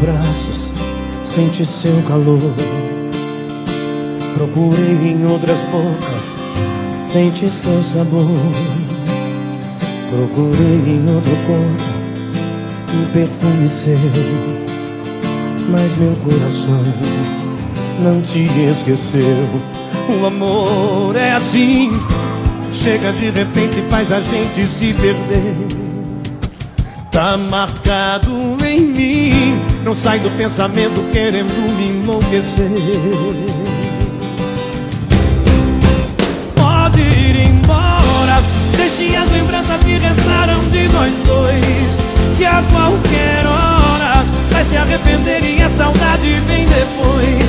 braços, senti seu calor. Procurei em outras bocas, senti seu sabor. Procurei em outro corpo, um perfume seu. Mas meu coração não te esqueceu. O amor é assim, chega de repente e faz a gente se perder. Tá marcado em mim. Não sai do pensamento querendo me enlouquecer. Pode ir embora. Deixe as lembranças que restaram de nós dois. Que a qualquer hora Vai se arrepender e a saudade vem depois.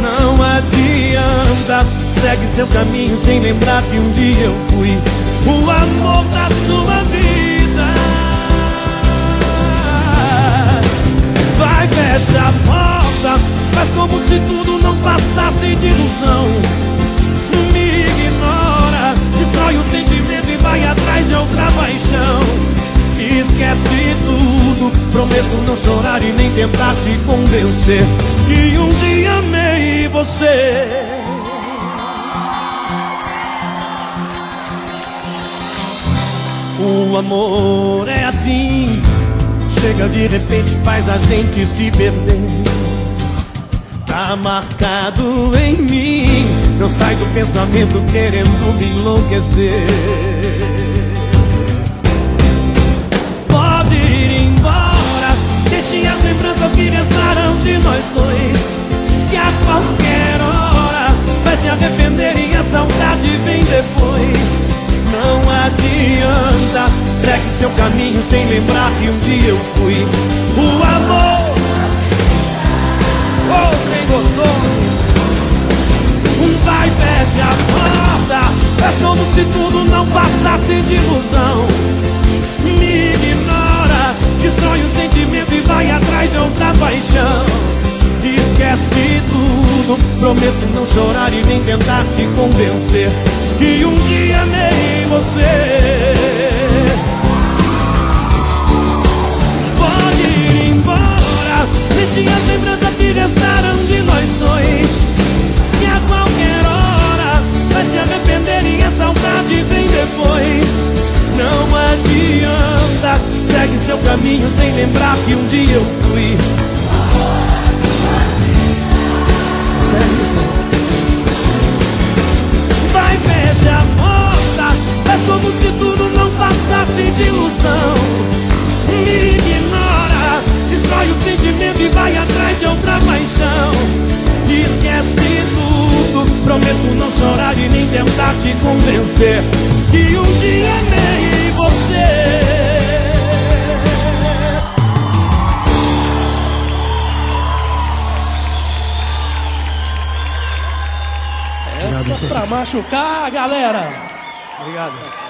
Não adianta. Segue seu caminho sem lembrar que um dia eu fui. O amor da Prometo não chorar e nem tentar te convencer Que um dia amei você O amor é assim chega de repente faz a gente se perder. Tá marcado em mim, não sai do pensamento querendo me enlouquecer. Saudade vem depois. Não adianta Segue seu caminho sem lembrar que um dia eu fui o amor Oh, quem gostou? Um vai fecha a porta Faz como se tudo não passasse de ilusão Prometo não chorar e nem tentar te convencer Que um dia amei você. Deixe as lembranças que restaram de nós dois. Que a qualquer hora vai se arrepender e a saudade vem depois. Não adianta, segue seu caminho sem lembrar que um dia eu e nem tentar te convencer Que um dia amei você Essa pra machucar, galera. Obrigado.